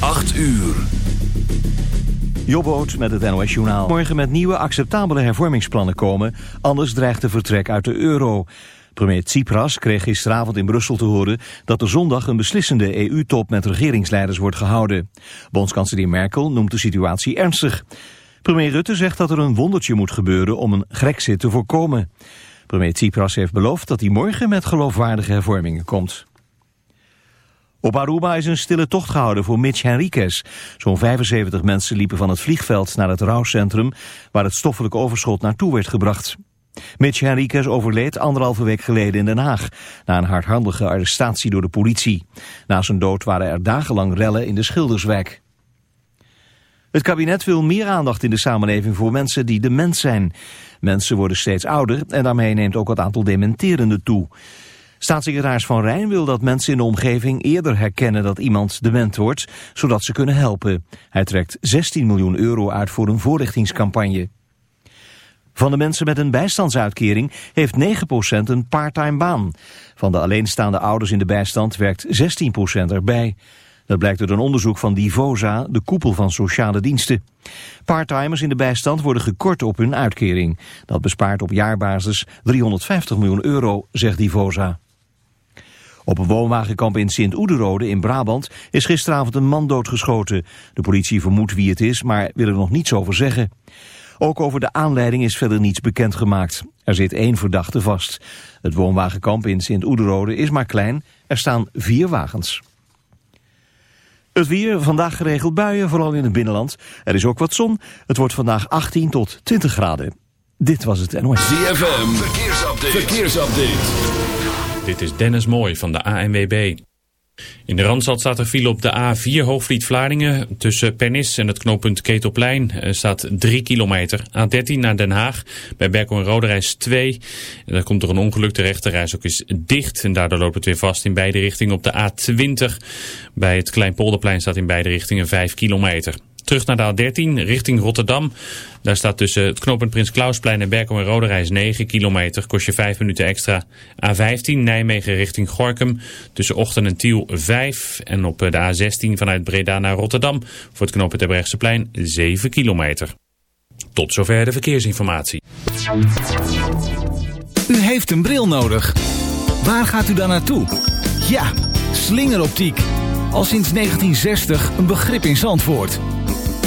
8 uur. Jobboot met het NOS Journaal. Morgen met nieuwe acceptabele hervormingsplannen komen, anders dreigt de vertrek uit de euro. Premier Tsipras kreeg gisteravond in Brussel te horen dat er zondag een beslissende EU-top met regeringsleiders wordt gehouden. Bondskanselier Merkel noemt de situatie ernstig. Premier Rutte zegt dat er een wondertje moet gebeuren om een grexit te voorkomen. Premier Tsipras heeft beloofd dat hij morgen met geloofwaardige hervormingen komt. Op Aruba is een stille tocht gehouden voor Mitch Henriquez. Zo'n 75 mensen liepen van het vliegveld naar het rouwcentrum... waar het stoffelijk overschot naartoe werd gebracht. Mitch Henriquez overleed anderhalve week geleden in Den Haag... na een hardhandige arrestatie door de politie. Na zijn dood waren er dagenlang rellen in de Schilderswijk. Het kabinet wil meer aandacht in de samenleving voor mensen die dement zijn. Mensen worden steeds ouder en daarmee neemt ook het aantal dementerenden toe... Staatssecretaris Van Rijn wil dat mensen in de omgeving eerder herkennen dat iemand dement wordt, zodat ze kunnen helpen. Hij trekt 16 miljoen euro uit voor een voorlichtingscampagne. Van de mensen met een bijstandsuitkering heeft 9% een parttime baan. Van de alleenstaande ouders in de bijstand werkt 16% erbij. Dat blijkt uit een onderzoek van Divosa, de koepel van sociale diensten. Parttimers in de bijstand worden gekort op hun uitkering. Dat bespaart op jaarbasis 350 miljoen euro, zegt Divosa. Op een woonwagenkamp in Sint-Oederode in Brabant is gisteravond een man doodgeschoten. De politie vermoedt wie het is, maar wil er nog niets over zeggen. Ook over de aanleiding is verder niets bekendgemaakt. Er zit één verdachte vast. Het woonwagenkamp in Sint-Oederode is maar klein. Er staan vier wagens. Het weer, vandaag geregeld buien, vooral in het binnenland. Er is ook wat zon. Het wordt vandaag 18 tot 20 graden. Dit was het NOS. ZFM, verkeersupdate. verkeersupdate. Dit is Dennis Mooi van de ANWB. In de Randstad staat er file op de A4 Hoofdvliet-Vlaardingen. Tussen Pernis en het knooppunt Ketelplein staat 3 kilometer. A13 naar Den Haag, bij Berkel en Roderijs 2. En daar komt er een ongeluk, de rechterreis ook is dicht. En daardoor loopt het weer vast in beide richtingen op de A20. Bij het Kleinpolderplein staat in beide richtingen 5 kilometer. Terug naar de A13 richting Rotterdam. Daar staat tussen het knooppunt Prins Klausplein en Berkel en Roderijs 9 kilometer. Kost je 5 minuten extra. A15 Nijmegen richting Gorkum. Tussen Ochten en Tiel 5. En op de A16 vanuit Breda naar Rotterdam. Voor het knooppunt Terbrechtseplein 7 kilometer. Tot zover de verkeersinformatie. U heeft een bril nodig. Waar gaat u dan naartoe? Ja, slingeroptiek. Al sinds 1960 een begrip in Zandvoort.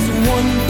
just one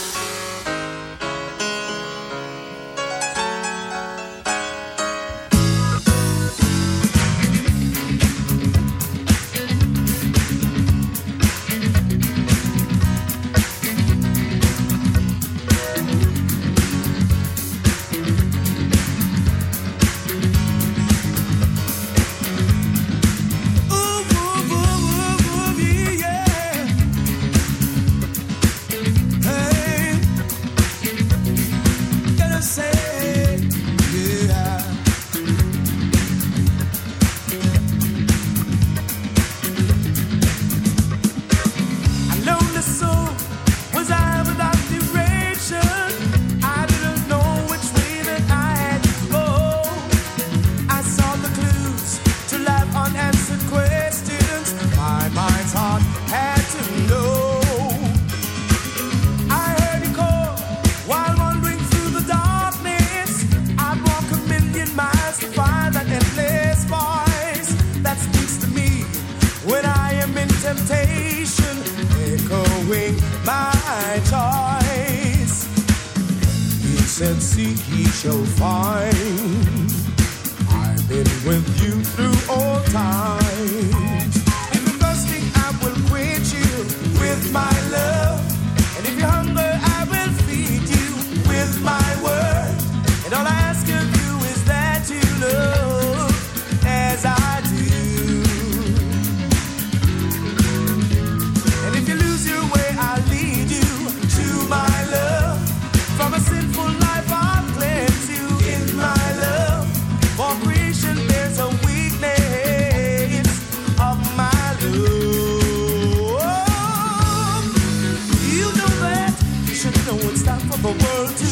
They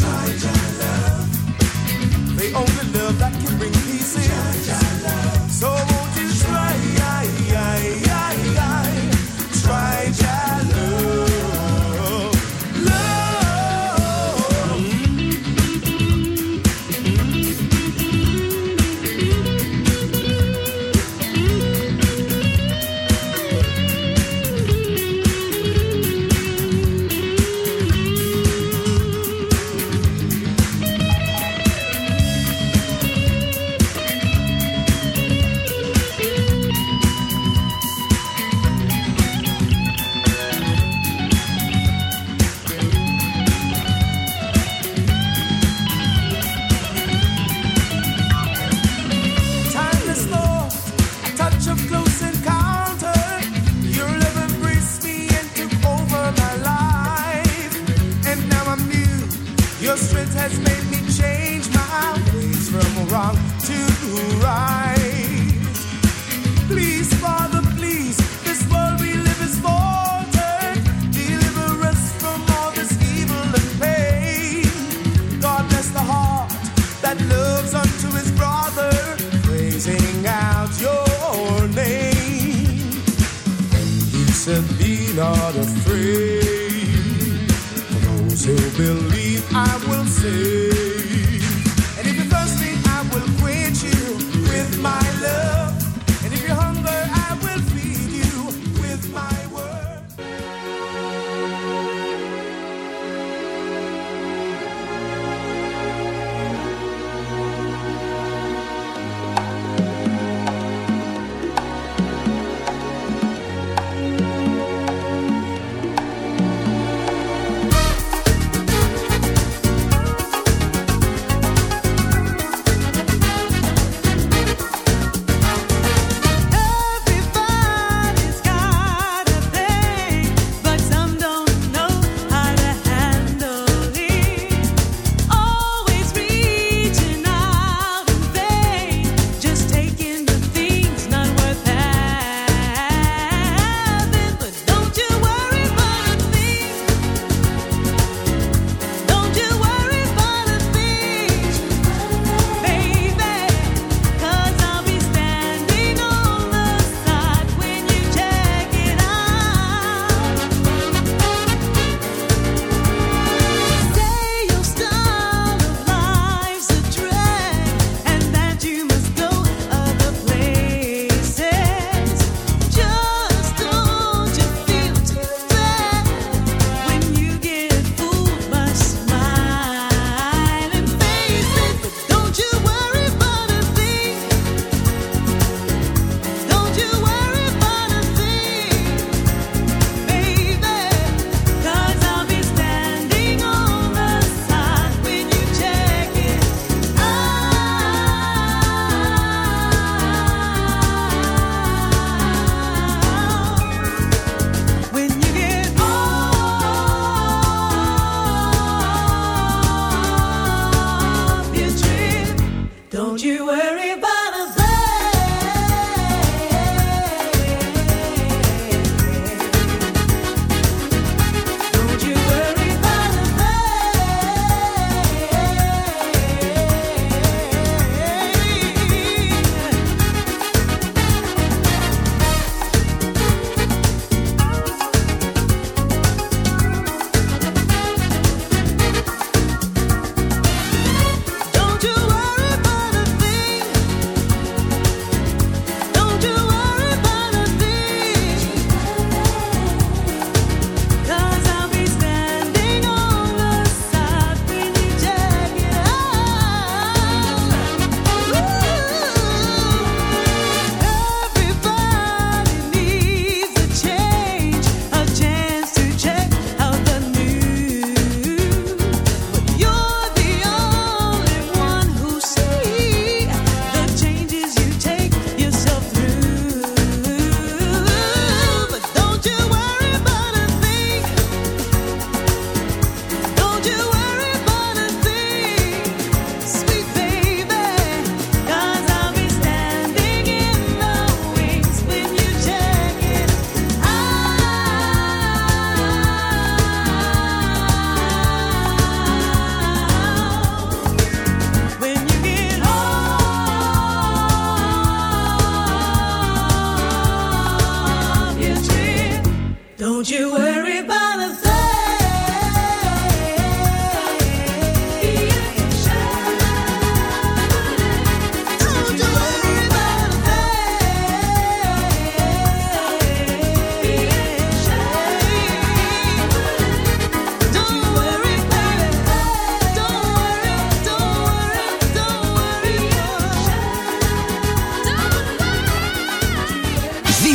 love. The only love that can bring peace in. So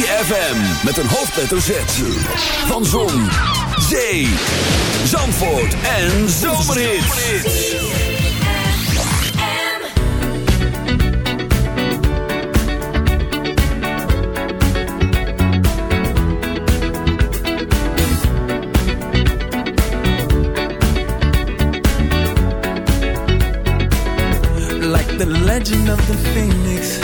ZFM met een hoofdletter Z. Van Zon, Zee, Zandvoort en Zomerhits. legend of the phoenix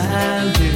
smile.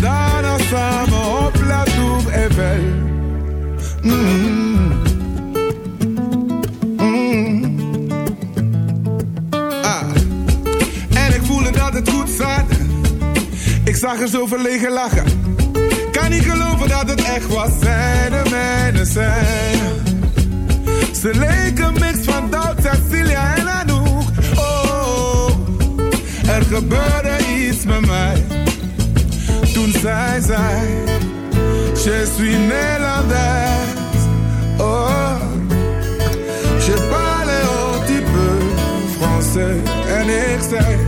daarna samen op La Tour Eiffel. Mm. Mm. Ah. En ik voelde dat het goed zat. Ik zag er zo verlegen lachen. Kan niet geloven dat het echt was. Zij de mijne zijn. Ze leken mix van Doug, Cecilia en Anouk. Oh, oh, oh, er gebeurde iets met mij toen zij je suis Nederlands. Oh, je parle un petit peu français en ik.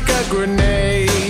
Like a grenade.